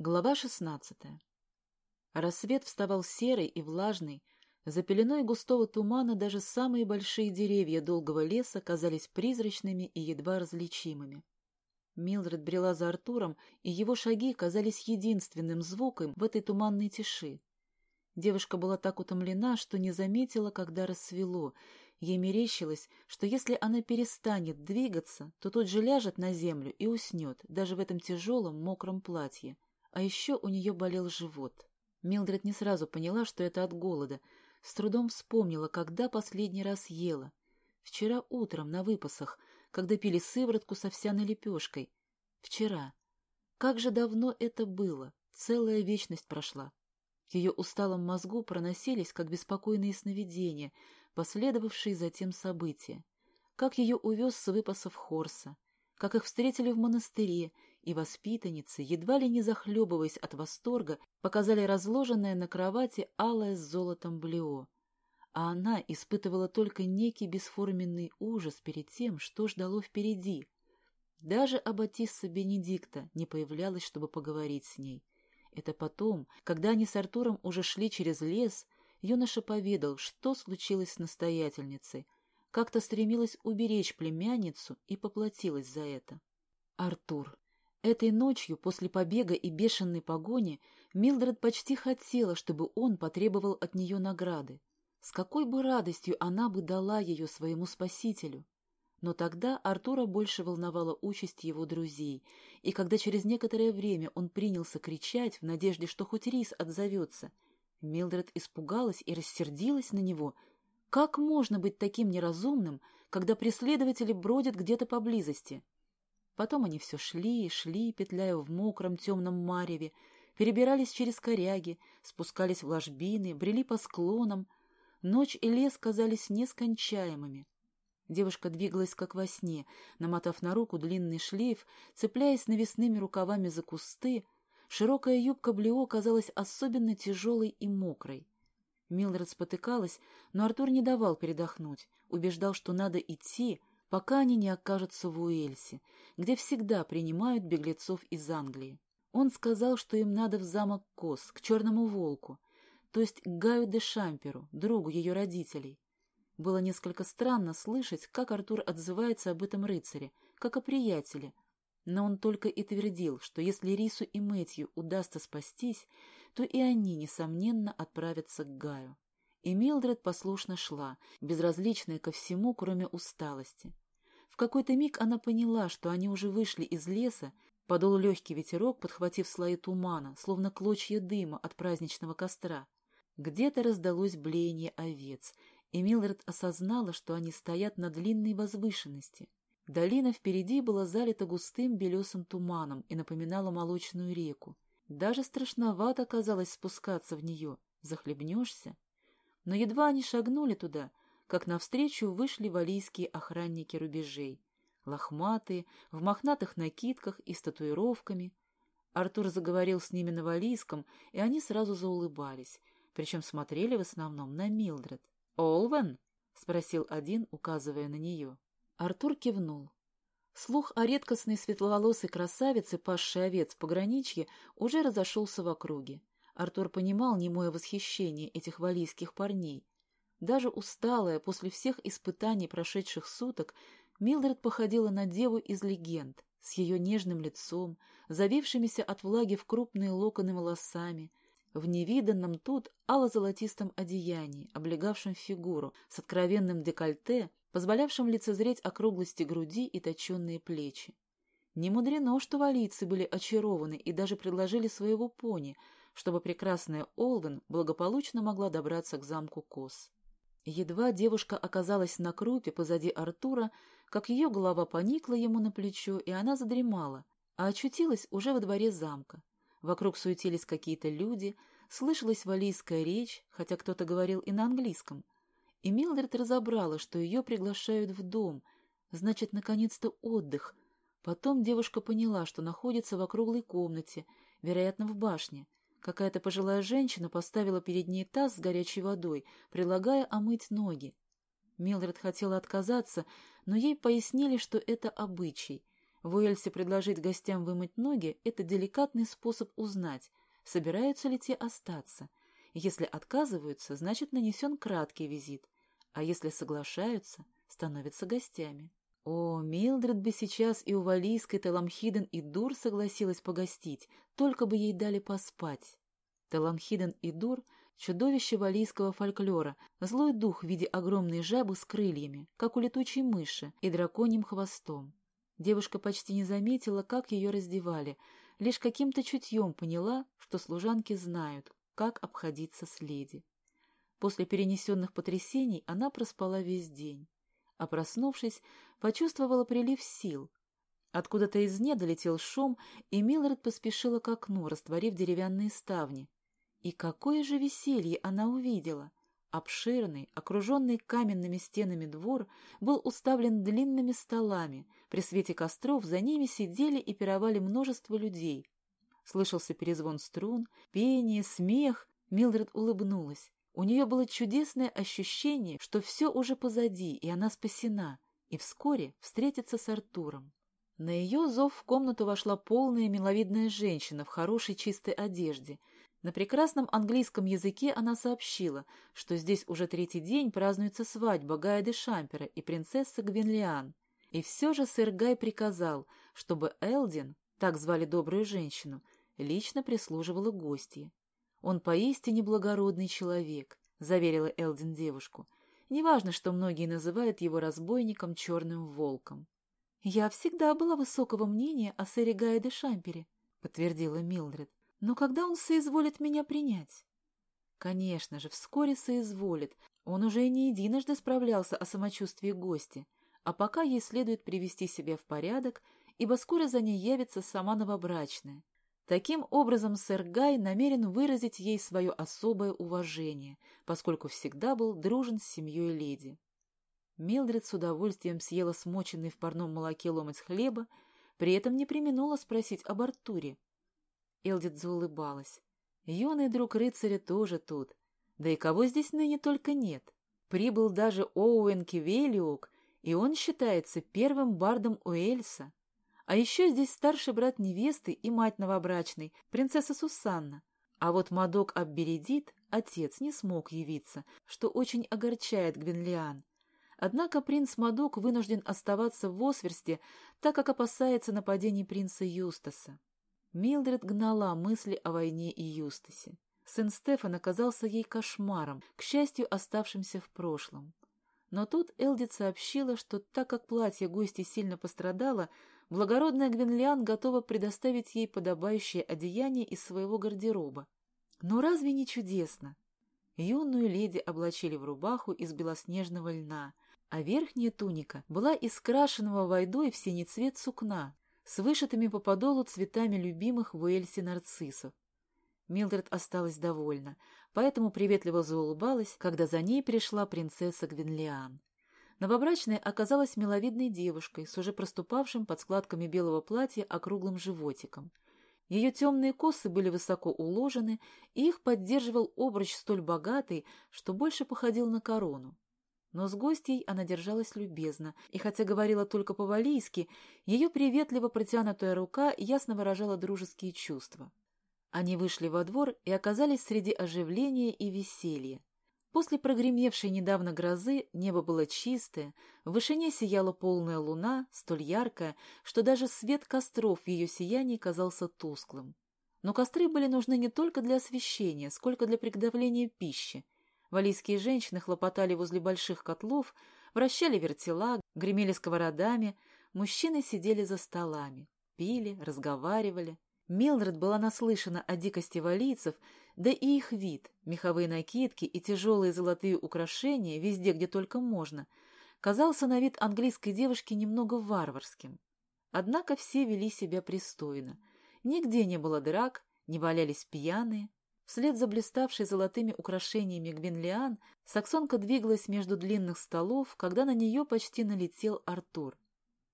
Глава шестнадцатая. Рассвет вставал серый и влажный. За пеленой густого тумана даже самые большие деревья долгого леса казались призрачными и едва различимыми. Милдред брела за Артуром, и его шаги казались единственным звуком в этой туманной тиши. Девушка была так утомлена, что не заметила, когда рассвело. Ей мерещилось, что если она перестанет двигаться, то тут же ляжет на землю и уснет, даже в этом тяжелом мокром платье. А еще у нее болел живот. Милдред не сразу поняла, что это от голода. С трудом вспомнила, когда последний раз ела. Вчера утром на выпасах, когда пили сыворотку с овсяной лепешкой. Вчера. Как же давно это было? Целая вечность прошла. В ее усталом мозгу проносились, как беспокойные сновидения, последовавшие затем события. Как ее увез с выпасов Хорса, как их встретили в монастыре, и воспитанницы, едва ли не захлебываясь от восторга, показали разложенное на кровати алое с золотом блео. А она испытывала только некий бесформенный ужас перед тем, что ждало впереди. Даже Аббатисса Бенедикта не появлялась, чтобы поговорить с ней. Это потом, когда они с Артуром уже шли через лес, юноша поведал, что случилось с настоятельницей, как-то стремилась уберечь племянницу и поплатилась за это. Артур. Этой ночью, после побега и бешеной погони, Милдред почти хотела, чтобы он потребовал от нее награды. С какой бы радостью она бы дала ее своему спасителю. Но тогда Артура больше волновала участь его друзей, и когда через некоторое время он принялся кричать в надежде, что хоть Рис отзовется, Милдред испугалась и рассердилась на него. Как можно быть таким неразумным, когда преследователи бродят где-то поблизости? Потом они все шли и шли, петляя в мокром темном мареве, перебирались через коряги, спускались в ложбины, брели по склонам. Ночь и лес казались нескончаемыми. Девушка двигалась как во сне, намотав на руку длинный шлейф, цепляясь навесными рукавами за кусты. Широкая юбка Блео казалась особенно тяжелой и мокрой. Милдред спотыкалась, но Артур не давал передохнуть, убеждал, что надо идти, пока они не окажутся в Уэльсе, где всегда принимают беглецов из Англии. Он сказал, что им надо в замок Кос, к Черному Волку, то есть к Гаю де Шамперу, другу ее родителей. Было несколько странно слышать, как Артур отзывается об этом рыцаре, как о приятеле, но он только и твердил, что если Рису и Мэтью удастся спастись, то и они, несомненно, отправятся к Гаю. И Милдред послушно шла, безразличная ко всему, кроме усталости. В какой-то миг она поняла, что они уже вышли из леса, подул легкий ветерок, подхватив слои тумана, словно клочья дыма от праздничного костра. Где-то раздалось блеяние овец, и Милдред осознала, что они стоят на длинной возвышенности. Долина впереди была залита густым белесым туманом и напоминала молочную реку. Даже страшновато казалось спускаться в нее. Захлебнешься. Но едва они шагнули туда, как навстречу вышли валийские охранники рубежей. Лохматые, в мохнатых накидках и с татуировками. Артур заговорил с ними на валийском, и они сразу заулыбались, причем смотрели в основном на Милдред. «Олвен?» — спросил один, указывая на нее. Артур кивнул. Слух о редкостной светловолосой красавице, пасшей овец в пограничье, уже разошелся в округе. Артур понимал немое восхищение этих валийских парней, даже усталая после всех испытаний прошедших суток, Милдред походила на деву из легенд, с ее нежным лицом, завившимися от влаги в крупные локоны волосами, в невиданном тут ало-золотистом одеянии, облегавшем фигуру, с откровенным декольте, позволявшим лицезреть округлости груди и точенные плечи. Не мудрено, что валийцы были очарованы и даже предложили своего пони, чтобы прекрасная Олвен благополучно могла добраться к замку Кос. Едва девушка оказалась на крупе позади Артура, как ее голова поникла ему на плечо, и она задремала, а очутилась уже во дворе замка. Вокруг суетились какие-то люди, слышалась валийская речь, хотя кто-то говорил и на английском. И Милдред разобрала, что ее приглашают в дом, значит, наконец-то отдых. Потом девушка поняла, что находится в округлой комнате, вероятно, в башне — Какая-то пожилая женщина поставила перед ней таз с горячей водой, предлагая омыть ноги. Милдред хотела отказаться, но ей пояснили, что это обычай. В Уэльсе предложить гостям вымыть ноги – это деликатный способ узнать, собираются ли те остаться. Если отказываются, значит нанесен краткий визит, а если соглашаются, становятся гостями. О, Милдред бы сейчас и у Валийской Таламхиден и Дур согласилась погостить, только бы ей дали поспать. Таламхиден и Дур — чудовище валийского фольклора, злой дух в виде огромной жабы с крыльями, как у летучей мыши, и драконьим хвостом. Девушка почти не заметила, как ее раздевали, лишь каким-то чутьем поняла, что служанки знают, как обходиться с леди. После перенесенных потрясений она проспала весь день а проснувшись, почувствовала прилив сил. Откуда-то из дня долетел шум, и Милред поспешила к окну, растворив деревянные ставни. И какое же веселье она увидела! Обширный, окруженный каменными стенами двор был уставлен длинными столами. При свете костров за ними сидели и пировали множество людей. Слышался перезвон струн, пение, смех. Милдред улыбнулась. У нее было чудесное ощущение, что все уже позади, и она спасена, и вскоре встретится с Артуром. На ее зов в комнату вошла полная миловидная женщина в хорошей чистой одежде. На прекрасном английском языке она сообщила, что здесь уже третий день празднуется свадьба Гая де Шампера и принцессы Гвинлиан. И все же сэр Гай приказал, чтобы Элдин, так звали добрую женщину, лично прислуживала гостье. «Он поистине благородный человек», — заверила Элдин девушку. «Неважно, что многие называют его разбойником, черным волком». «Я всегда была высокого мнения о сэре Гае де Шампере», — подтвердила Милдред. «Но когда он соизволит меня принять?» «Конечно же, вскоре соизволит. Он уже не единожды справлялся о самочувствии гостя. А пока ей следует привести себя в порядок, ибо скоро за ней явится сама новобрачная. Таким образом, сэр Гай намерен выразить ей свое особое уважение, поскольку всегда был дружен с семьей леди. Милдред с удовольствием съела смоченный в парном молоке ломоть хлеба, при этом не применула спросить об Артуре. Элдит заулыбалась. Юный друг рыцаря тоже тут. Да и кого здесь ныне только нет. Прибыл даже Оуэн Кивелиук, и он считается первым бардом Уэльса. А еще здесь старший брат невесты и мать новобрачной, принцесса Сусанна. А вот Мадок Аббередит, отец, не смог явиться, что очень огорчает Гвинлиан. Однако принц Мадок вынужден оставаться в Осверсте, так как опасается нападений принца Юстаса. Милдред гнала мысли о войне и Юстасе. Сын Стефан оказался ей кошмаром, к счастью, оставшимся в прошлом. Но тут Элдит сообщила, что так как платье гости сильно пострадало, благородная Гвинлиан готова предоставить ей подобающее одеяние из своего гардероба. Но разве не чудесно? Юную леди облачили в рубаху из белоснежного льна, а верхняя туника была из крашеного войдой в синий цвет сукна с вышитыми по подолу цветами любимых в Уэльсе нарциссов. Милдред осталась довольна, поэтому приветливо заулыбалась, когда за ней пришла принцесса Гвинлиан. Новобрачная оказалась миловидной девушкой с уже проступавшим под складками белого платья округлым животиком. Ее темные косы были высоко уложены, и их поддерживал обруч столь богатый, что больше походил на корону. Но с гостьей она держалась любезно, и хотя говорила только по-валийски, ее приветливо протянутая рука ясно выражала дружеские чувства. Они вышли во двор и оказались среди оживления и веселья. После прогремевшей недавно грозы небо было чистое, в вышине сияла полная луна, столь яркая, что даже свет костров в ее сиянии казался тусклым. Но костры были нужны не только для освещения, сколько для приготовления пищи. Валийские женщины хлопотали возле больших котлов, вращали вертела, гремели сковородами, мужчины сидели за столами, пили, разговаривали. Милдред была наслышана о дикости валийцев да и их вид, меховые накидки и тяжелые золотые украшения везде, где только можно, казался на вид английской девушки немного варварским. Однако все вели себя пристойно. Нигде не было драк, не валялись пьяные. Вслед за блиставшей золотыми украшениями Гвинлиан саксонка двигалась между длинных столов, когда на нее почти налетел Артур.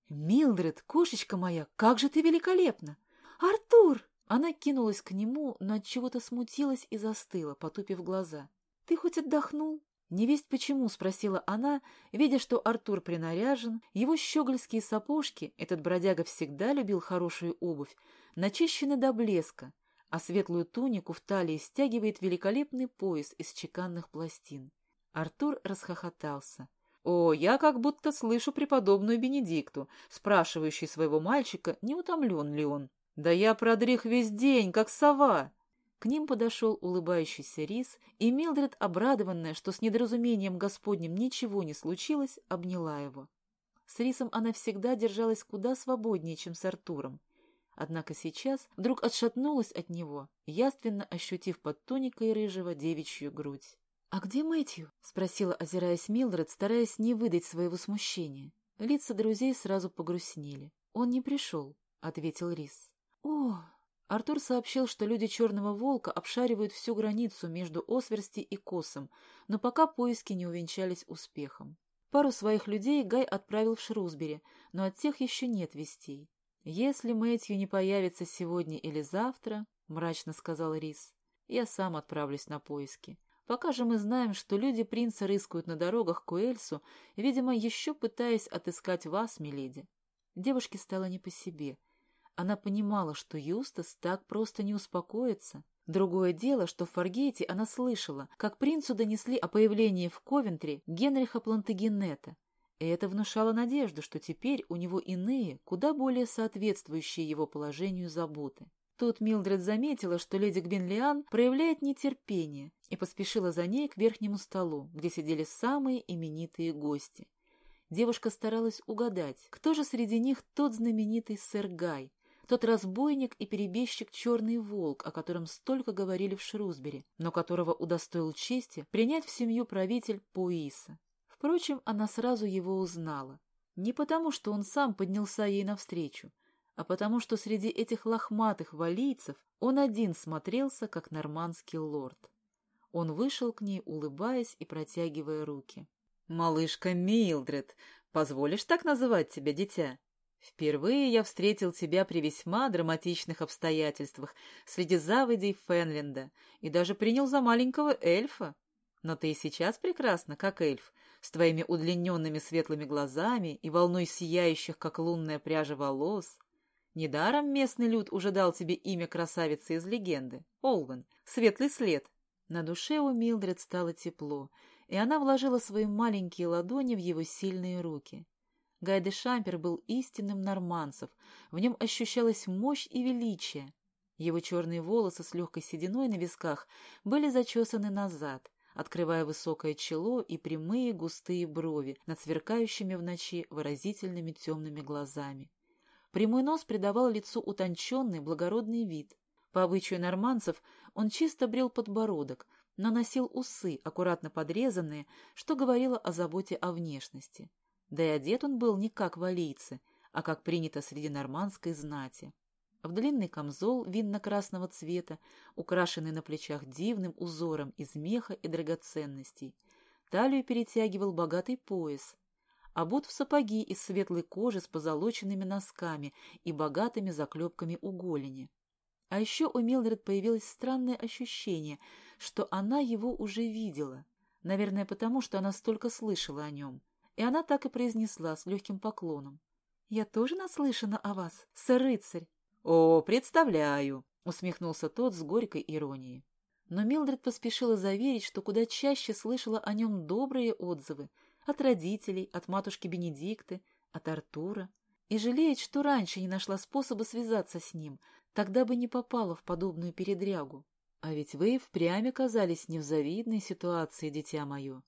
«Милдред, кошечка моя, как же ты великолепна!» «Артур!» Она кинулась к нему, но от чего-то смутилась и застыла, потупив глаза. «Ты хоть отдохнул?» Невесть почему, спросила она, видя, что Артур принаряжен, его щегольские сапожки, этот бродяга всегда любил хорошую обувь, начищены до блеска, а светлую тунику в талии стягивает великолепный пояс из чеканных пластин. Артур расхохотался. «О, я как будто слышу преподобную Бенедикту, спрашивающей своего мальчика, не утомлен ли он. Да я продрых весь день, как сова!» К ним подошел улыбающийся Рис, и Милдред, обрадованная, что с недоразумением Господним ничего не случилось, обняла его. С Рисом она всегда держалась куда свободнее, чем с Артуром. Однако сейчас вдруг отшатнулась от него, яственно ощутив под туникой рыжего девичью грудь. «А где Мэтью?» — спросила, озираясь Милдред, стараясь не выдать своего смущения. Лица друзей сразу погрустнели. «Он не пришел», — ответил Рис. «О!» Артур сообщил, что люди Черного Волка обшаривают всю границу между Осверсти и Косом, но пока поиски не увенчались успехом. Пару своих людей Гай отправил в Шрусбери, но от тех еще нет вестей. «Если Мэтью не появится сегодня или завтра», — мрачно сказал Рис, — «я сам отправлюсь на поиски. Пока же мы знаем, что люди принца рыскают на дорогах к Уэльсу, видимо, еще пытаясь отыскать вас, миледи». Девушке стало не по себе. Она понимала, что Юстас так просто не успокоится. Другое дело, что в Фаргейте она слышала, как принцу донесли о появлении в Ковентре Генриха Плантагенета, и это внушало надежду, что теперь у него иные, куда более соответствующие его положению заботы. Тут Милдред заметила, что леди Гвинлиан проявляет нетерпение, и поспешила за ней к верхнему столу, где сидели самые именитые гости. Девушка старалась угадать, кто же среди них тот знаменитый сэр Гай, тот разбойник и перебежчик Черный Волк, о котором столько говорили в Шрусбери, но которого удостоил чести принять в семью правитель Пуиса. Впрочем, она сразу его узнала. Не потому, что он сам поднялся ей навстречу, а потому, что среди этих лохматых валийцев он один смотрелся, как нормандский лорд. Он вышел к ней, улыбаясь и протягивая руки. «Малышка Милдред, позволишь так называть тебя, дитя? Впервые я встретил тебя при весьма драматичных обстоятельствах среди заводей Фенленда и даже принял за маленького эльфа. Но ты и сейчас прекрасна, как эльф, с твоими удлиненными светлыми глазами и волной сияющих, как лунная пряжа волос. Недаром местный люд уже дал тебе имя красавицы из легенды — Олвен, светлый след. На душе у Милдред стало тепло, и она вложила свои маленькие ладони в его сильные руки. Гай де Шампер был истинным норманцев, в нем ощущалась мощь и величие. Его черные волосы с легкой сединой на висках были зачесаны назад, открывая высокое чело и прямые густые брови над сверкающими в ночи выразительными темными глазами. Прямой нос придавал лицу утонченный, благородный вид. По обычаю норманцев он чисто брел подбородок, но носил усы, аккуратно подрезанные, что говорило о заботе о внешности. Да и одет он был не как валийцы, а как принято среди нормандской знати в длинный камзол винно-красного цвета, украшенный на плечах дивным узором из меха и драгоценностей. Талию перетягивал богатый пояс. Обут в сапоги из светлой кожи с позолоченными носками и богатыми заклепками у голени. А еще у Милдред появилось странное ощущение, что она его уже видела. Наверное, потому что она столько слышала о нем. И она так и произнесла с легким поклоном. «Я тоже наслышана о вас, сэр-рыцарь. «О, представляю!» — усмехнулся тот с горькой иронией. Но Милдред поспешила заверить, что куда чаще слышала о нем добрые отзывы от родителей, от матушки Бенедикты, от Артура, и жалеет, что раньше не нашла способа связаться с ним, тогда бы не попала в подобную передрягу. А ведь вы впрямь оказались не в завидной ситуации, дитя мое,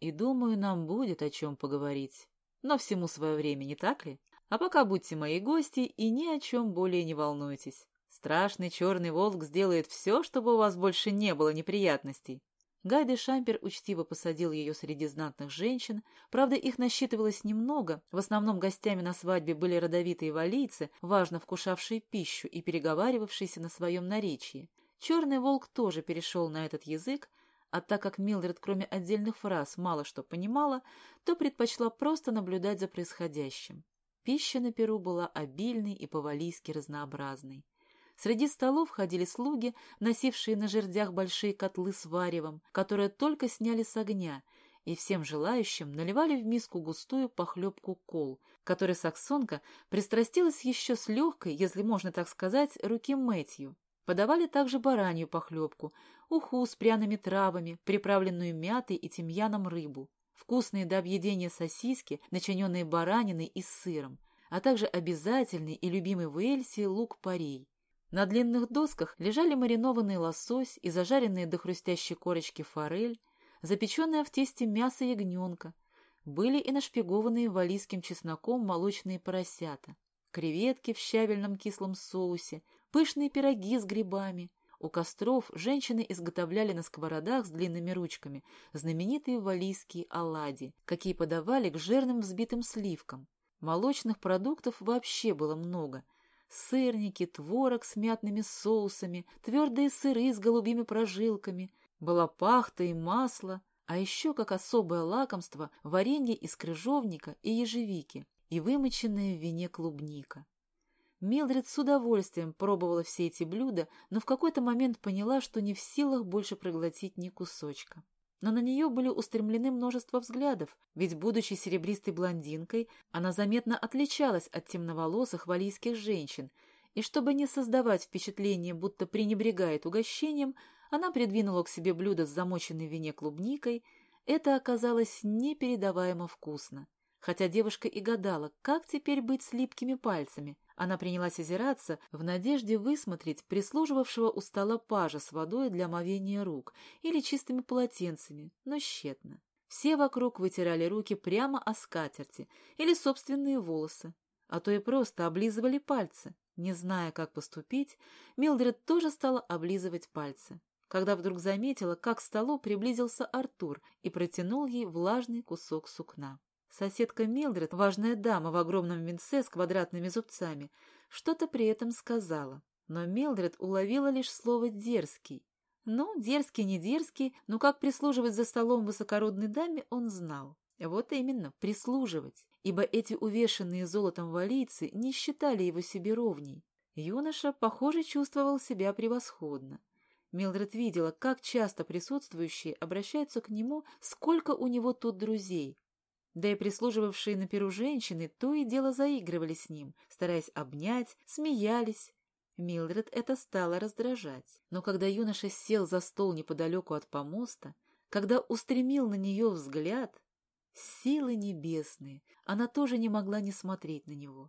и, думаю, нам будет о чем поговорить. Но всему свое время, не так ли? А пока будьте мои гости и ни о чем более не волнуйтесь. Страшный черный волк сделает все, чтобы у вас больше не было неприятностей. Гай де Шампер учтиво посадил ее среди знатных женщин. Правда, их насчитывалось немного. В основном гостями на свадьбе были родовитые валийцы, важно вкушавшие пищу и переговаривавшиеся на своем наречии. Черный волк тоже перешел на этот язык, а так как Милдред, кроме отдельных фраз, мало что понимала, то предпочла просто наблюдать за происходящим. Пища на Перу была обильной и по-валийски разнообразной. Среди столов ходили слуги, носившие на жердях большие котлы с варевом, которые только сняли с огня, и всем желающим наливали в миску густую похлебку кол, которой саксонка пристрастилась еще с легкой, если можно так сказать, руки Мэтью. Подавали также баранью похлебку, уху с пряными травами, приправленную мятой и тимьяном рыбу, вкусные до объедения сосиски, начиненные бараниной и сыром, а также обязательный и любимый в Эльсе лук-порей. На длинных досках лежали маринованный лосось и зажаренные до хрустящей корочки форель, запеченное в тесте мясо ягненка, были и нашпигованные валийским чесноком молочные поросята, креветки в щавельном кислом соусе, пышные пироги с грибами. У костров женщины изготовляли на сковородах с длинными ручками знаменитые валийские оладьи, какие подавали к жирным взбитым сливкам. Молочных продуктов вообще было много. Сырники, творог с мятными соусами, твердые сыры с голубыми прожилками, была пахта и масло, а еще, как особое лакомство, варенье из крыжовника и ежевики и вымоченная в вине клубника. Милдред с удовольствием пробовала все эти блюда, но в какой-то момент поняла, что не в силах больше проглотить ни кусочка. Но на нее были устремлены множество взглядов, ведь, будучи серебристой блондинкой, она заметно отличалась от темноволосых валийских женщин, и чтобы не создавать впечатление, будто пренебрегает угощением, она придвинула к себе блюдо с замоченной в вине клубникой. Это оказалось непередаваемо вкусно. Хотя девушка и гадала, как теперь быть с липкими пальцами, она принялась озираться в надежде высмотреть прислуживавшего у стола пажа с водой для омовения рук или чистыми полотенцами, но тщетно. Все вокруг вытирали руки прямо о скатерти или собственные волосы, а то и просто облизывали пальцы. Не зная, как поступить, Милдред тоже стала облизывать пальцы когда вдруг заметила, как к столу приблизился Артур и протянул ей влажный кусок сукна. Соседка Милдред, важная дама в огромном венце с квадратными зубцами, что-то при этом сказала, но Милдред уловила лишь слово «дерзкий». Ну, дерзкий, не дерзкий, но как прислуживать за столом высокородной даме он знал. Вот именно, прислуживать, ибо эти увешанные золотом валийцы не считали его себе ровней. Юноша, похоже, чувствовал себя превосходно. Милдред видела, как часто присутствующие обращаются к нему, сколько у него тут друзей. Да и прислуживавшие на перу женщины то и дело заигрывали с ним, стараясь обнять, смеялись. Милдред это стало раздражать. Но когда юноша сел за стол неподалеку от помоста, когда устремил на нее взгляд, силы небесные, она тоже не могла не смотреть на него.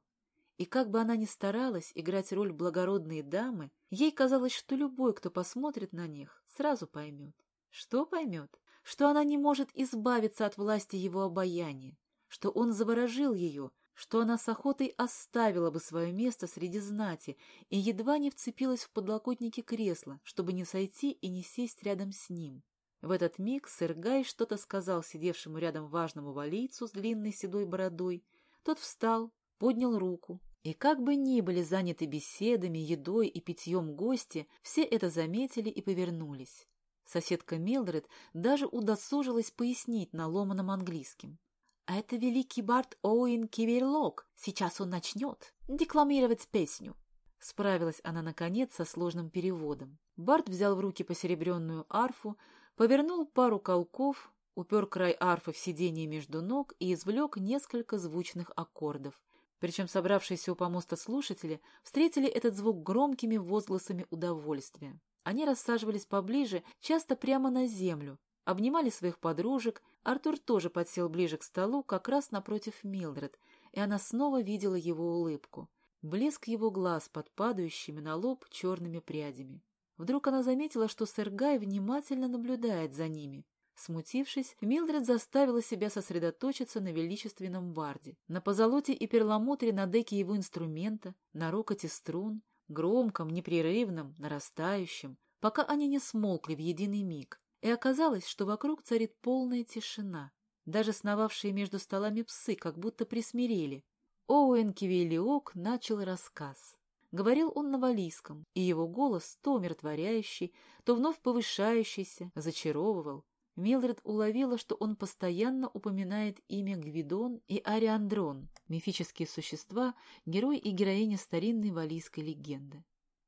И как бы она ни старалась играть роль благородной дамы, ей казалось, что любой, кто посмотрит на них, сразу поймет. Что поймет? Что она не может избавиться от власти его обаяния, что он заворожил ее, что она с охотой оставила бы свое место среди знати и едва не вцепилась в подлокотники кресла, чтобы не сойти и не сесть рядом с ним. В этот миг сэр Гай что-то сказал сидевшему рядом важному валийцу с длинной седой бородой. Тот встал, поднял руку, и как бы ни были заняты беседами, едой и питьем гости, все это заметили и повернулись. Соседка Милдред даже удосужилась пояснить на ломаном английском. «А это великий бард Оуэн Киверлок. Сейчас он начнет декламировать песню». Справилась она, наконец, со сложным переводом. Барт взял в руки посеребренную арфу, повернул пару колков, упер край арфы в сиденье между ног и извлек несколько звучных аккордов, причем собравшиеся у помоста слушатели встретили этот звук громкими возгласами удовольствия. Они рассаживались поближе, часто прямо на землю, обнимали своих подружек. Артур тоже подсел ближе к столу, как раз напротив Милдред, и она снова видела его улыбку. Блеск его глаз под падающими на лоб черными прядями. Вдруг она заметила, что сэр Гай внимательно наблюдает за ними. Смутившись, Милдред заставила себя сосредоточиться на величественном барде, на позолоте и перламутре на деке его инструмента, на рокоте струн, громком, непрерывном, нарастающем, пока они не смолкли в единый миг, и оказалось, что вокруг царит полная тишина. Даже сновавшие между столами псы как будто присмирели. Оуэн Кивелиок начал рассказ. Говорил он на валийском, и его голос, то умиротворяющий, то вновь повышающийся, зачаровывал, Милдред уловила, что он постоянно упоминает имя Гвидон и Ариандрон, мифические существа, герой и героиня старинной валийской легенды.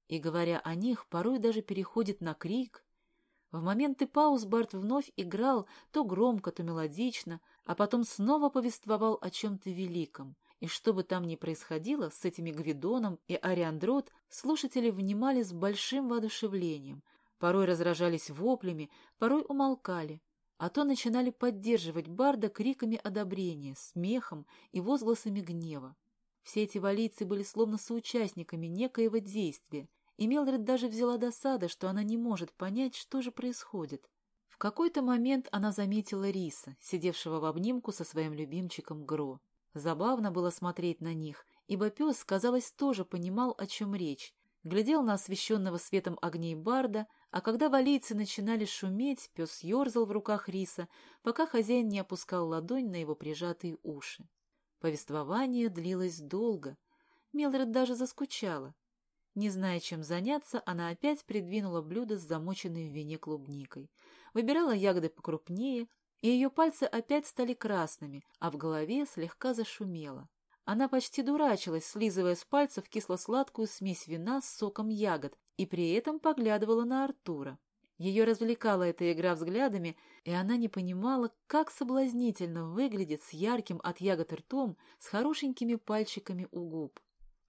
И, говоря о них, порой даже переходит на крик. В моменты пауз Барт вновь играл то громко, то мелодично, а потом снова повествовал о чем-то великом. И что бы там ни происходило с этими Гвидоном и Ариандрот, слушатели внимали с большим воодушевлением, порой разражались воплями, порой умолкали, а то начинали поддерживать Барда криками одобрения, смехом и возгласами гнева. Все эти валийцы были словно соучастниками некоего действия, и Мелдред даже взяла досада, что она не может понять, что же происходит. В какой-то момент она заметила Риса, сидевшего в обнимку со своим любимчиком Гро. Забавно было смотреть на них, ибо пес, казалось, тоже понимал, о чем речь. Глядел на освещенного светом огней Барда, а когда валийцы начинали шуметь, пес ерзал в руках Риса, пока хозяин не опускал ладонь на его прижатые уши. Повествование длилось долго. Мелдред даже заскучала. Не зная, чем заняться, она опять придвинула блюдо с замоченной в вине клубникой. Выбирала ягоды покрупнее, и ее пальцы опять стали красными, а в голове слегка зашумело. Она почти дурачилась, слизывая с пальцев кисло-сладкую смесь вина с соком ягод, и при этом поглядывала на Артура. Ее развлекала эта игра взглядами, и она не понимала, как соблазнительно выглядит с ярким от ягод ртом, с хорошенькими пальчиками у губ.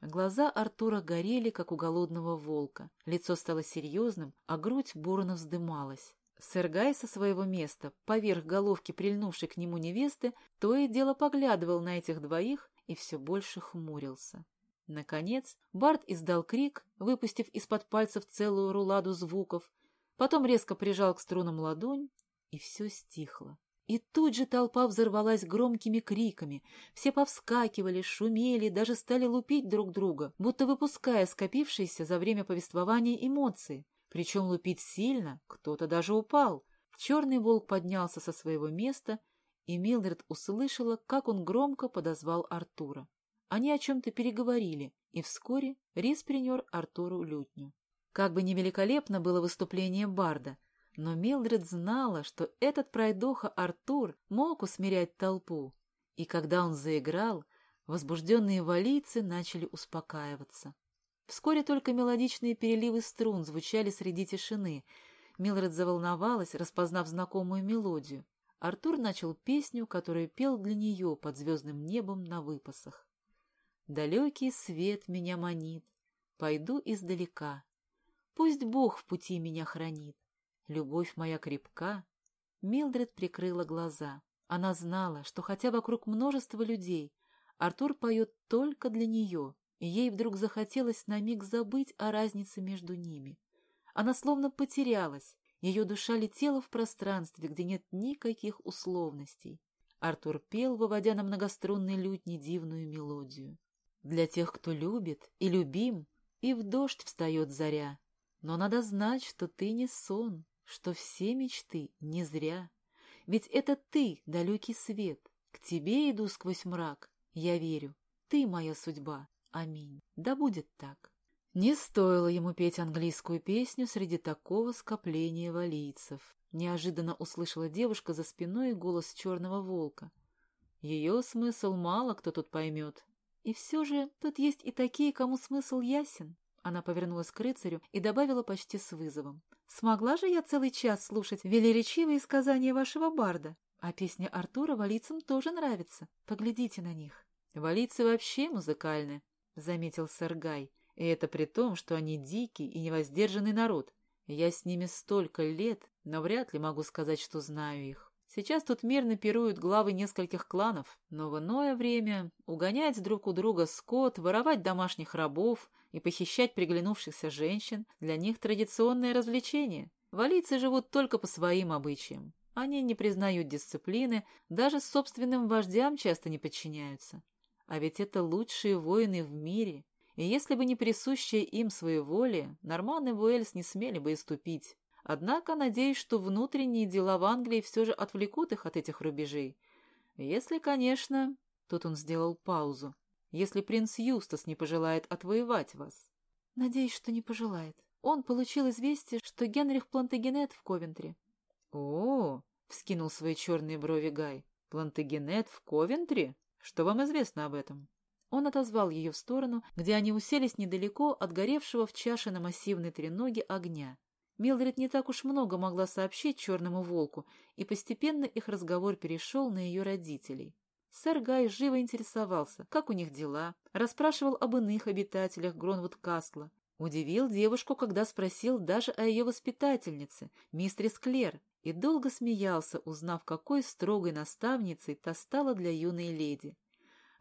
Глаза Артура горели, как у голодного волка. Лицо стало серьезным, а грудь бурно вздымалась. Сергай со своего места, поверх головки прильнувшей к нему невесты, то и дело поглядывал на этих двоих и все больше хмурился. Наконец, Барт издал крик, выпустив из-под пальцев целую руладу звуков, потом резко прижал к струнам ладонь, и все стихло. И тут же толпа взорвалась громкими криками. Все повскакивали, шумели, даже стали лупить друг друга, будто выпуская скопившиеся за время повествования эмоции. Причем лупить сильно, кто-то даже упал. Черный волк поднялся со своего места, и Милдред услышала, как он громко подозвал Артура. Они о чем-то переговорили, и вскоре Рис принер Артуру лютню. Как бы ни великолепно было выступление Барда, но Милдред знала, что этот пройдоха Артур мог усмирять толпу, и когда он заиграл, возбужденные валийцы начали успокаиваться. Вскоре только мелодичные переливы струн звучали среди тишины. Милдред заволновалась, распознав знакомую мелодию. Артур начал песню, которую пел для нее под звездным небом на выпасах. «Далекий свет меня манит, пойду издалека. Пусть Бог в пути меня хранит. Любовь моя крепка. Милдред прикрыла глаза. Она знала, что хотя вокруг множество людей, Артур поет только для нее, и ей вдруг захотелось на миг забыть о разнице между ними. Она словно потерялась, ее душа летела в пространстве, где нет никаких условностей. Артур пел, выводя на многострунной лютне дивную мелодию. Для тех, кто любит и любим, и в дождь встает заря. Но надо знать, что ты не сон, что все мечты не зря. Ведь это ты, далекий свет, к тебе иду сквозь мрак. Я верю, ты моя судьба. Аминь. Да будет так. Не стоило ему петь английскую песню среди такого скопления валийцев. Неожиданно услышала девушка за спиной голос черного волка. Ее смысл мало кто тут поймет. И все же тут есть и такие, кому смысл ясен. Она повернулась к рыцарю и добавила почти с вызовом. «Смогла же я целый час слушать велеречивые сказания вашего барда? А песня Артура валийцам тоже нравится. Поглядите на них». «Валийцы вообще музыкальны», — заметил сэр Гай. «И это при том, что они дикий и невоздержанный народ. Я с ними столько лет, но вряд ли могу сказать, что знаю их. Сейчас тут мирно пируют главы нескольких кланов, но в иное время угонять друг у друга скот, воровать домашних рабов и похищать приглянувшихся женщин для них традиционное развлечение. Валийцы живут только по своим обычаям. Они не признают дисциплины, даже собственным вождям часто не подчиняются. А ведь это лучшие воины в мире, и если бы не присущая им своеволие, Норман и Вуэльс не смели бы иступить. Однако надеюсь, что внутренние дела в Англии все же отвлекут их от этих рубежей. Если, конечно... Тут он сделал паузу. Если принц Юстас не пожелает отвоевать вас. Надеюсь, что не пожелает. Он получил известие, что Генрих Плантагенет в Ковентри. О, -о вскинул свои черные брови Гай. Плантагенет в Ковентри? Что вам известно об этом? Он отозвал ее в сторону, где они уселись недалеко от горевшего в чаше на массивной треноге огня. Милдред не так уж много могла сообщить черному волку, и постепенно их разговор перешел на ее родителей. Сэр Гай живо интересовался, как у них дела, расспрашивал об иных обитателях Гронвуд-Касла. Удивил девушку, когда спросил даже о ее воспитательнице, мистерис Клер, и долго смеялся, узнав, какой строгой наставницей та стала для юной леди.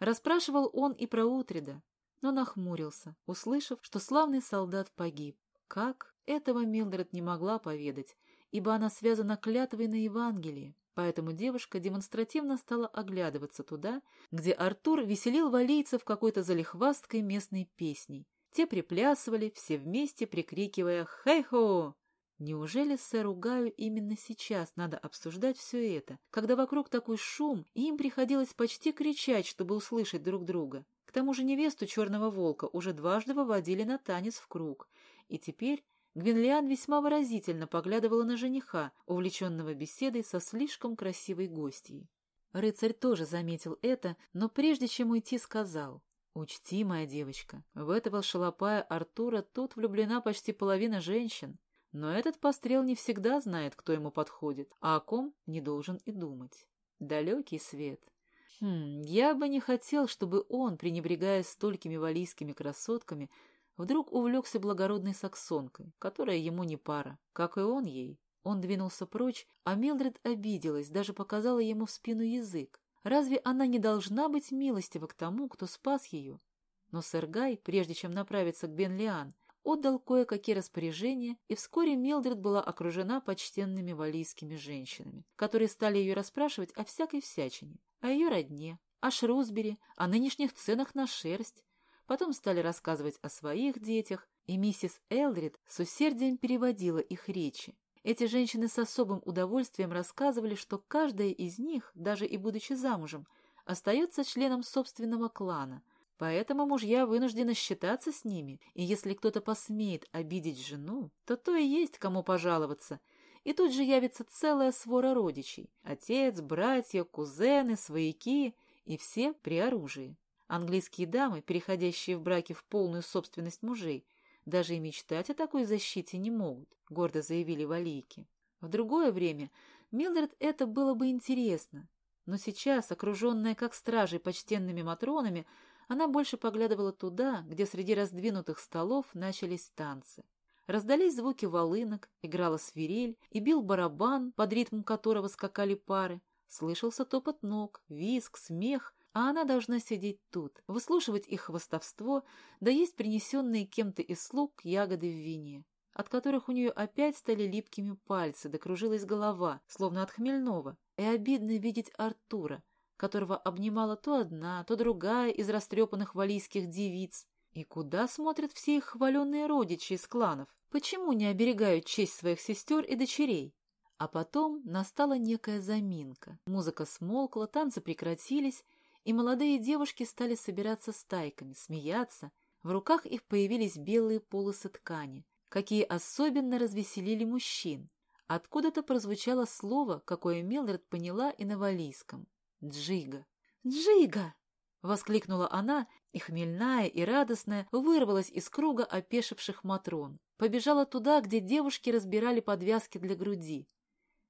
Расспрашивал он и про Утрида, но нахмурился, услышав, что славный солдат погиб. Как? Этого Милдред не могла поведать, ибо она связана клятвой на Евангелии. Поэтому девушка демонстративно стала оглядываться туда, где Артур веселил валийцев какой-то залихвасткой местной песней. Те приплясывали, все вместе прикрикивая «Хей-хо!». Неужели сэру Гаю именно сейчас надо обсуждать все это, когда вокруг такой шум, и им приходилось почти кричать, чтобы услышать друг друга? К тому же невесту черного волка уже дважды выводили на танец в круг, и теперь Гвинлиан весьма выразительно поглядывала на жениха, увлеченного беседой со слишком красивой гостьей. Рыцарь тоже заметил это, но прежде чем уйти, сказал, «Учти, моя девочка, в этого шалопая Артура тут влюблена почти половина женщин, но этот пострел не всегда знает, кто ему подходит, а о ком не должен и думать. Далекий свет. Хм, я бы не хотел, чтобы он, пренебрегая столькими валийскими красотками, вдруг увлекся благородной саксонкой, которая ему не пара, как и он ей. Он двинулся прочь, а Милдред обиделась, даже показала ему в спину язык. Разве она не должна быть милостива к тому, кто спас ее? Но сэр Гай, прежде чем направиться к Бенлиан, отдал кое-какие распоряжения, и вскоре Милдред была окружена почтенными валийскими женщинами, которые стали ее расспрашивать о всякой всячине, о ее родне, о Шрусбери, о нынешних ценах на шерсть, Потом стали рассказывать о своих детях, и миссис Элдрид с усердием переводила их речи. Эти женщины с особым удовольствием рассказывали, что каждая из них, даже и будучи замужем, остается членом собственного клана, поэтому мужья вынуждены считаться с ними, и если кто-то посмеет обидеть жену, то то и есть кому пожаловаться, и тут же явится целая свора родичей – отец, братья, кузены, свояки, и все при оружии. Английские дамы, переходящие в браки в полную собственность мужей, даже и мечтать о такой защите не могут, гордо заявили валийки. В другое время Милдред это было бы интересно, но сейчас, окруженная как стражей почтенными матронами, она больше поглядывала туда, где среди раздвинутых столов начались танцы. Раздались звуки волынок, играла свирель и бил барабан, под ритм которого скакали пары. Слышался топот ног, визг, смех, а она должна сидеть тут, выслушивать их хвостовство, да есть принесенные кем-то из слуг ягоды в вине, от которых у нее опять стали липкими пальцы, докружилась голова, словно от хмельного, и обидно видеть Артура, которого обнимала то одна, то другая из растрепанных валийских девиц. И куда смотрят все их хваленные родичи из кланов? Почему не оберегают честь своих сестер и дочерей? А потом настала некая заминка. Музыка смолкла, танцы прекратились, и молодые девушки стали собираться стайками, смеяться. В руках их появились белые полосы ткани, какие особенно развеселили мужчин. Откуда-то прозвучало слово, какое Мелдред поняла и на валийском. «Джига». «Джига!» — воскликнула она, и хмельная, и радостная вырвалась из круга опешивших матрон. Побежала туда, где девушки разбирали подвязки для груди.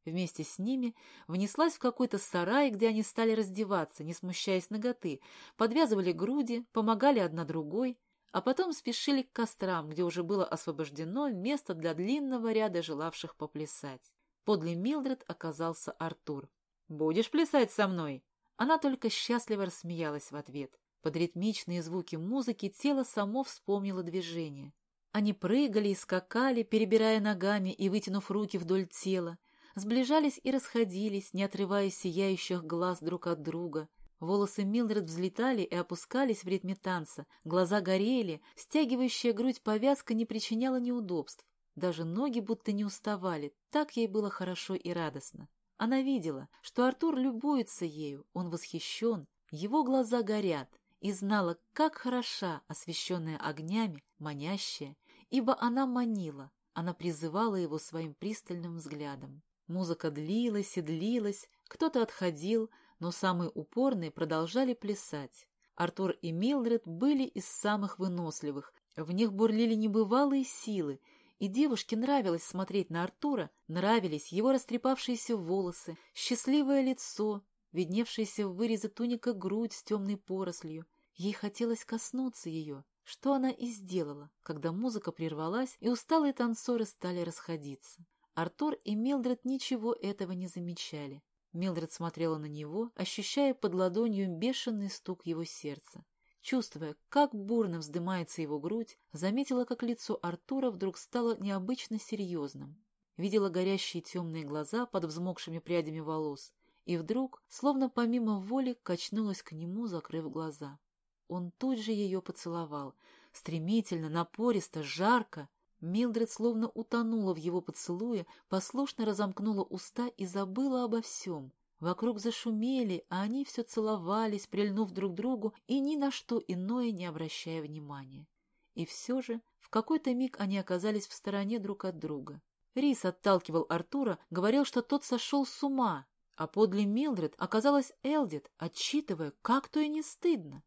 Вместе с ними внеслась в какой-то сарай, где они стали раздеваться, не смущаясь ноготы, подвязывали груди, помогали одна другой, а потом спешили к кострам, где уже было освобождено место для длинного ряда желавших поплясать. Подле Милдред оказался Артур. «Будешь плясать со мной?» Она только счастливо рассмеялась в ответ. Под ритмичные звуки музыки тело само вспомнило движение. Они прыгали и скакали, перебирая ногами и вытянув руки вдоль тела, сближались и расходились, не отрывая сияющих глаз друг от друга. Волосы Милдред взлетали и опускались в ритме танца, глаза горели, стягивающая грудь повязка не причиняла неудобств. Даже ноги будто не уставали, так ей было хорошо и радостно. Она видела, что Артур любуется ею, он восхищен, его глаза горят, и знала, как хороша, освещенная огнями, манящая, ибо она манила, она призывала его своим пристальным взглядом. Музыка длилась и длилась, кто-то отходил, но самые упорные продолжали плясать. Артур и Милдред были из самых выносливых, в них бурлили небывалые силы, И девушке нравилось смотреть на Артура, нравились его растрепавшиеся волосы, счастливое лицо, видневшаяся в вырезе туника грудь с темной порослью. Ей хотелось коснуться ее, что она и сделала, когда музыка прервалась и усталые танцоры стали расходиться. Артур и Милдред ничего этого не замечали. Милдред смотрела на него, ощущая под ладонью бешеный стук его сердца. Чувствуя, как бурно вздымается его грудь, заметила, как лицо Артура вдруг стало необычно серьезным. Видела горящие темные глаза под взмокшими прядями волос, и вдруг, словно помимо воли, качнулась к нему, закрыв глаза. Он тут же ее поцеловал, стремительно, напористо, жарко. Милдред словно утонула в его поцелуе, послушно разомкнула уста и забыла обо всем. Вокруг зашумели, а они все целовались, прильнув друг другу и ни на что иное не обращая внимания. И все же в какой-то миг они оказались в стороне друг от друга. Рис отталкивал Артура, говорил, что тот сошел с ума, а подле Милдред оказалась Элдит, отчитывая, как то и не стыдно.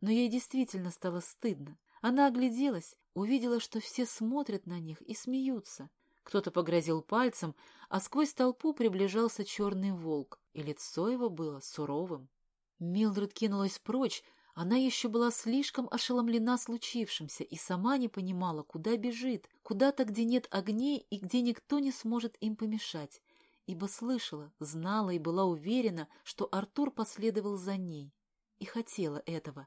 Но ей действительно стало стыдно. Она огляделась, увидела, что все смотрят на них и смеются. Кто-то погрозил пальцем, а сквозь толпу приближался черный волк, и лицо его было суровым. Милдред кинулась прочь, она еще была слишком ошеломлена случившимся и сама не понимала, куда бежит, куда-то, где нет огней и где никто не сможет им помешать, ибо слышала, знала и была уверена, что Артур последовал за ней, и хотела этого.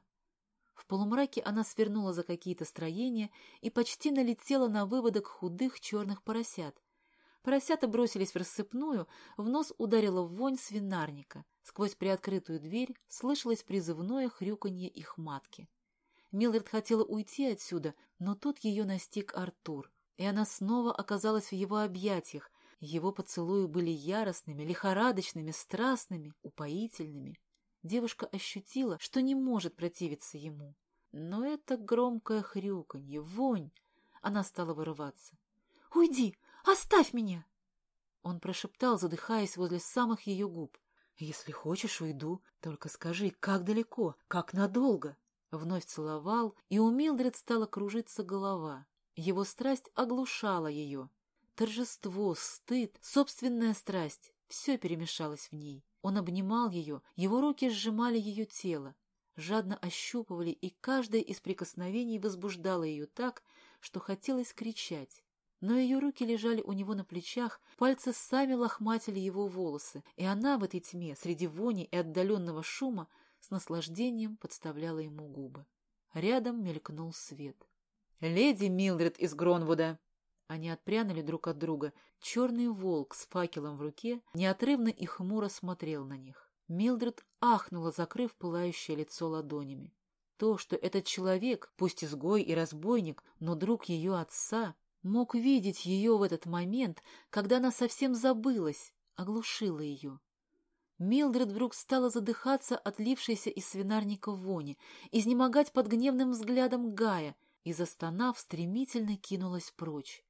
В полумраке она свернула за какие-то строения и почти налетела на выводок худых черных поросят. Поросята бросились в рассыпную, в нос ударила вонь свинарника. Сквозь приоткрытую дверь слышалось призывное хрюканье их матки. Милдред хотела уйти отсюда, но тут ее настиг Артур, и она снова оказалась в его объятиях. Его поцелуи были яростными, лихорадочными, страстными, упоительными девушка ощутила, что не может противиться ему. Но это громкое хрюканье, вонь. Она стала вырываться. «Уйди! Оставь меня!» Он прошептал, задыхаясь возле самых ее губ. «Если хочешь, уйду. Только скажи, как далеко, как надолго?» Вновь целовал, и у Милдред стала кружиться голова. Его страсть оглушала ее. Торжество, стыд, собственная страсть — все перемешалось в ней. Он обнимал ее, его руки сжимали ее тело, жадно ощупывали, и каждое из прикосновений возбуждало ее так, что хотелось кричать. Но ее руки лежали у него на плечах, пальцы сами лохматили его волосы, и она в этой тьме, среди вони и отдаленного шума, с наслаждением подставляла ему губы. Рядом мелькнул свет. «Леди Милдред из Гронвуда!» Они отпрянули друг от друга. Черный волк с факелом в руке неотрывно и хмуро смотрел на них. Милдред ахнула, закрыв пылающее лицо ладонями. То, что этот человек, пусть изгой и разбойник, но друг ее отца, мог видеть ее в этот момент, когда она совсем забылась, оглушило ее. Милдред вдруг стала задыхаться отлившейся из свинарника вони, изнемогать под гневным взглядом Гая и, застонав, стремительно кинулась прочь.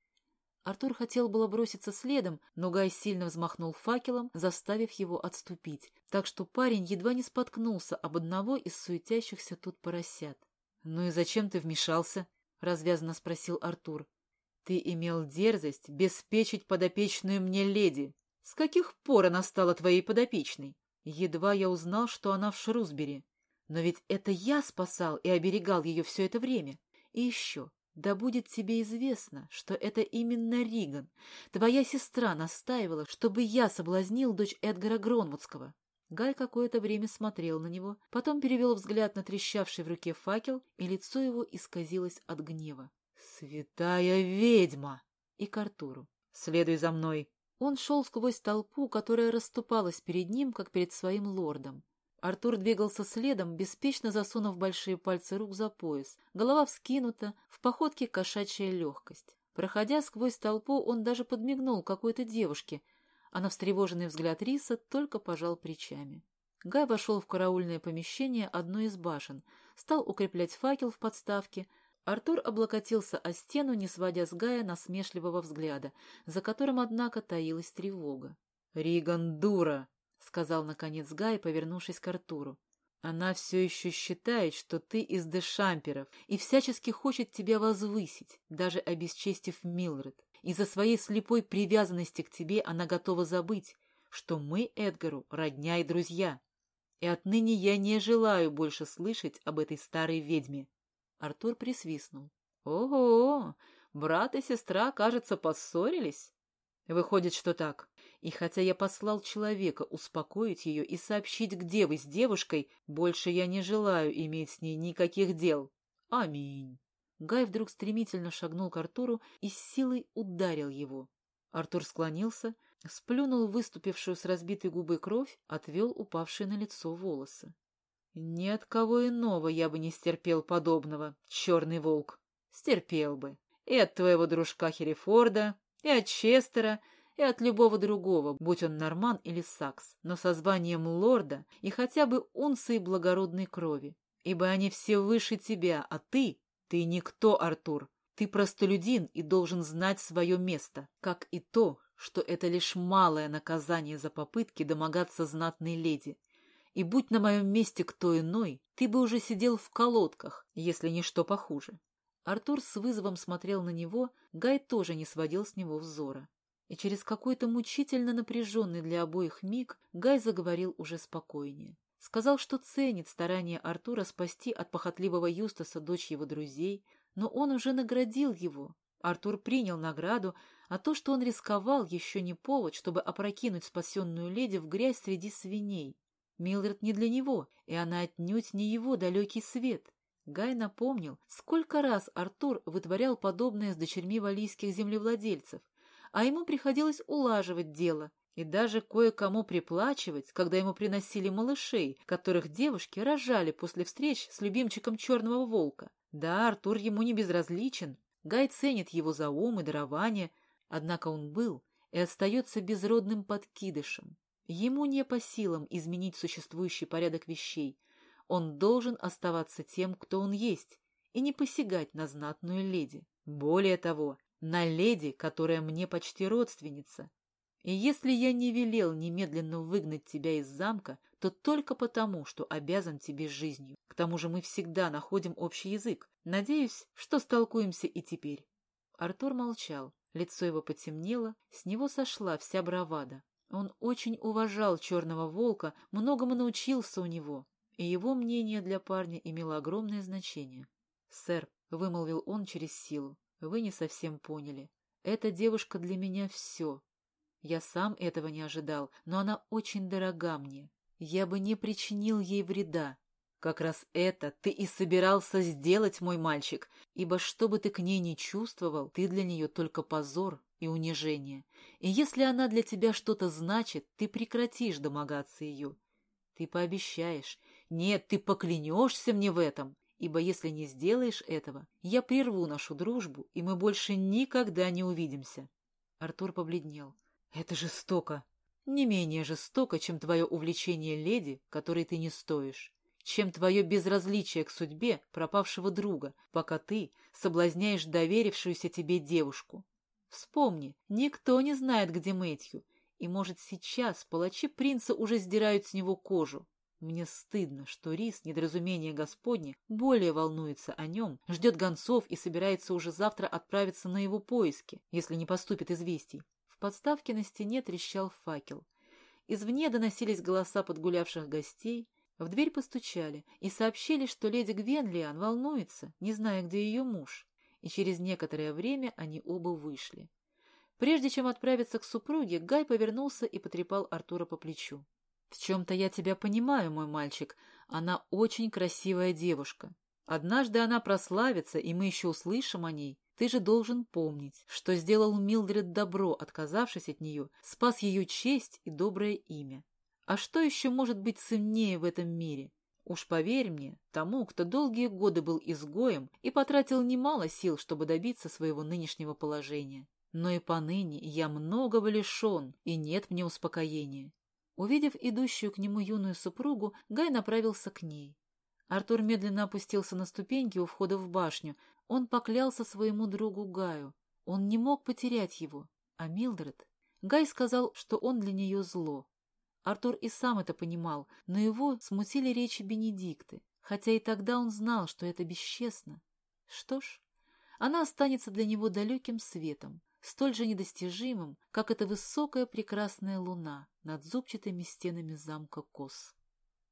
Артур хотел было броситься следом, но Гай сильно взмахнул факелом, заставив его отступить, так что парень едва не споткнулся об одного из суетящихся тут поросят. — Ну и зачем ты вмешался? — развязанно спросил Артур. — Ты имел дерзость беспечить подопечную мне леди. С каких пор она стала твоей подопечной? Едва я узнал, что она в Шрусбери. Но ведь это я спасал и оберегал ее все это время. И еще, да будет тебе известно, что это именно Риган, твоя сестра, настаивала, чтобы я соблазнил дочь Эдгара Гронвудского. Гай какое-то время смотрел на него, потом перевел взгляд на трещавший в руке факел, и лицо его исказилось от гнева. «Святая ведьма!» И к Артуру. «Следуй за мной!» Он шел сквозь толпу, которая расступалась перед ним, как перед своим лордом. Артур двигался следом, беспечно засунув большие пальцы рук за пояс. Голова вскинута, в походке кошачья легкость. Проходя сквозь толпу, он даже подмигнул какой-то девушке, а на встревоженный взгляд Риса только пожал плечами. Гай вошел в караульное помещение одной из башен, стал укреплять факел в подставке. Артур облокотился о стену, не сводя с Гая насмешливого взгляда, за которым, однако, таилась тревога. «Риган дура!» — сказал, наконец, Гай, повернувшись к Артуру. Она все еще считает, что ты из дешамперов и всячески хочет тебя возвысить, даже обесчестив Милред. Из-за своей слепой привязанности к тебе она готова забыть, что мы Эдгару родня и друзья. И отныне я не желаю больше слышать об этой старой ведьме. Артур присвистнул. Ого, брат и сестра, кажется, поссорились. Выходит, что так. И хотя я послал человека успокоить ее и сообщить, где вы с девушкой, больше я не желаю иметь с ней никаких дел. Аминь. Гай вдруг стремительно шагнул к Артуру и с силой ударил его. Артур склонился, сплюнул выступившую с разбитой губы кровь, отвел упавшие на лицо волосы. Ни от кого иного я бы не стерпел подобного, черный волк. Стерпел бы. И от твоего дружка Херефорда, и от Честера, и от любого другого, будь он норман или сакс, но со званием лорда и хотя бы унции благородной крови. Ибо они все выше тебя, а ты, ты никто, Артур. Ты простолюдин и должен знать свое место, как и то, что это лишь малое наказание за попытки домогаться знатной леди. И будь на моем месте кто иной, ты бы уже сидел в колодках, если не что похуже. Артур с вызовом смотрел на него, Гай тоже не сводил с него взора. И через какой-то мучительно напряженный для обоих миг Гай заговорил уже спокойнее. Сказал, что ценит старание Артура спасти от похотливого Юстаса дочь его друзей, но он уже наградил его. Артур принял награду, а то, что он рисковал, еще не повод, чтобы опрокинуть спасенную леди в грязь среди свиней. Милдред не для него, и она отнюдь не его далекий свет. Гай напомнил, сколько раз Артур вытворял подобное с дочерьми валийских землевладельцев, а ему приходилось улаживать дело и даже кое-кому приплачивать, когда ему приносили малышей, которых девушки рожали после встреч с любимчиком черного волка. Да, Артур ему не безразличен, Гай ценит его за ум и дарование, однако он был и остается безродным подкидышем. Ему не по силам изменить существующий порядок вещей — он должен оставаться тем, кто он есть, и не посягать на знатную леди. Более того, на леди, которая мне почти родственница. И если я не велел немедленно выгнать тебя из замка, то только потому, что обязан тебе жизнью. К тому же мы всегда находим общий язык. Надеюсь, что столкуемся и теперь. Артур молчал. Лицо его потемнело, с него сошла вся бравада. Он очень уважал черного волка, многому научился у него, и его мнение для парня имело огромное значение. «Сэр», — вымолвил он через силу, — «вы не совсем поняли. Эта девушка для меня все. Я сам этого не ожидал, но она очень дорога мне. Я бы не причинил ей вреда. Как раз это ты и собирался сделать, мой мальчик, ибо что бы ты к ней не чувствовал, ты для нее только позор и унижение. И если она для тебя что-то значит, ты прекратишь домогаться ее. Ты пообещаешь, нет, ты поклянешься мне в этом, ибо если не сделаешь этого, я прерву нашу дружбу, и мы больше никогда не увидимся. Артур побледнел. Это жестоко. Не менее жестоко, чем твое увлечение леди, которой ты не стоишь, чем твое безразличие к судьбе пропавшего друга, пока ты соблазняешь доверившуюся тебе девушку. Вспомни, никто не знает, где Мэтью, и, может, сейчас палачи принца уже сдирают с него кожу. Мне стыдно, что Рис, недоразумение Господне, более волнуется о нем, ждет гонцов и собирается уже завтра отправиться на его поиски, если не поступит известий. В подставке на стене трещал факел. Извне доносились голоса подгулявших гостей, в дверь постучали и сообщили, что леди Гвенлиан волнуется, не зная, где ее муж, и через некоторое время они оба вышли. Прежде чем отправиться к супруге, Гай повернулся и потрепал Артура по плечу. В чем-то я тебя понимаю, мой мальчик. Она очень красивая девушка. Однажды она прославится, и мы еще услышим о ней. Ты же должен помнить, что сделал Милдред добро, отказавшись от нее, спас ее честь и доброе имя. А что еще может быть ценнее в этом мире? Уж поверь мне, тому, кто долгие годы был изгоем и потратил немало сил, чтобы добиться своего нынешнего положения. Но и поныне я многого лишен, и нет мне успокоения. Увидев идущую к нему юную супругу, Гай направился к ней. Артур медленно опустился на ступеньки у входа в башню. Он поклялся своему другу Гаю. Он не мог потерять его. А Милдред? Гай сказал, что он для нее зло. Артур и сам это понимал, но его смутили речи Бенедикты, хотя и тогда он знал, что это бесчестно. Что ж, она останется для него далеким светом, столь же недостижимым, как эта высокая прекрасная луна над зубчатыми стенами замка Кос.